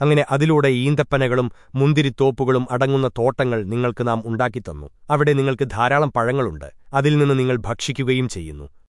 അങ്ങനെ അതിലൂടെ ഈന്തപ്പനകളും മുന്തിരിത്തോപ്പുകളും അടങ്ങുന്ന തോട്ടങ്ങൾ നിങ്ങൾക്ക് നാം ഉണ്ടാക്കിത്തന്നു. അവിടെ നിങ്ങൾക്ക് ധാരാളം പഴങ്ങളുണ്ട്. അതിൽ നിന്ന് നിങ്ങൾ ഭക്ഷിക്കുകയും ചെയ്യുന്നു.